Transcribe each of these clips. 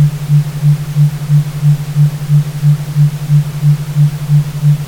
Thank you.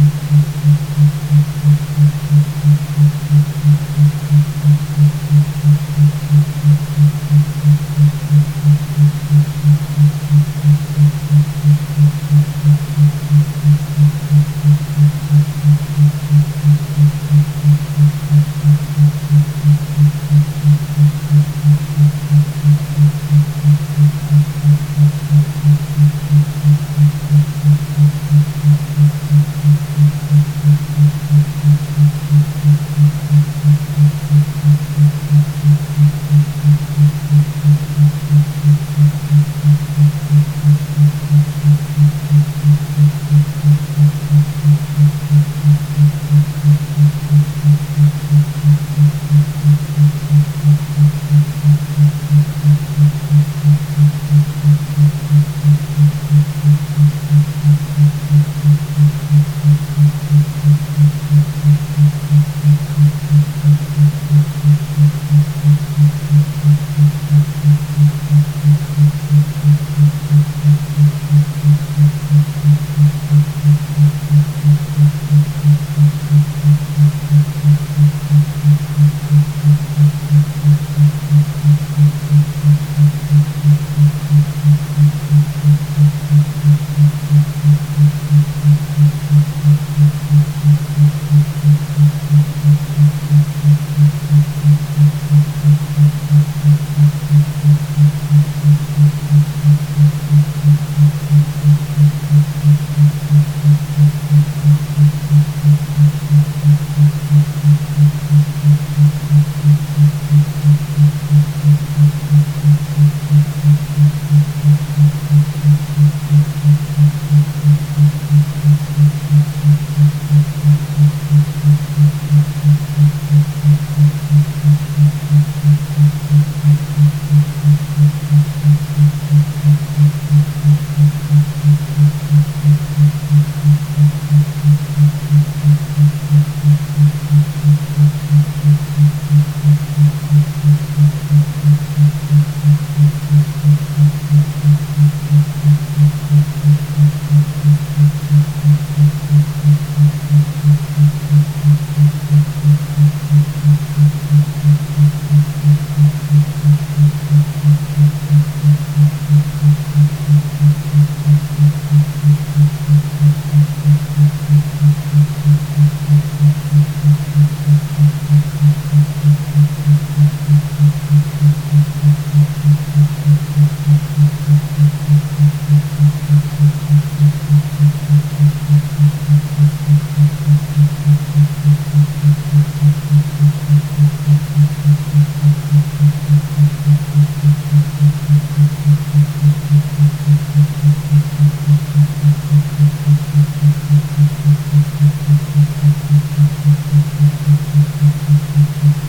Thank you. Thank「Thank you. うん。うん。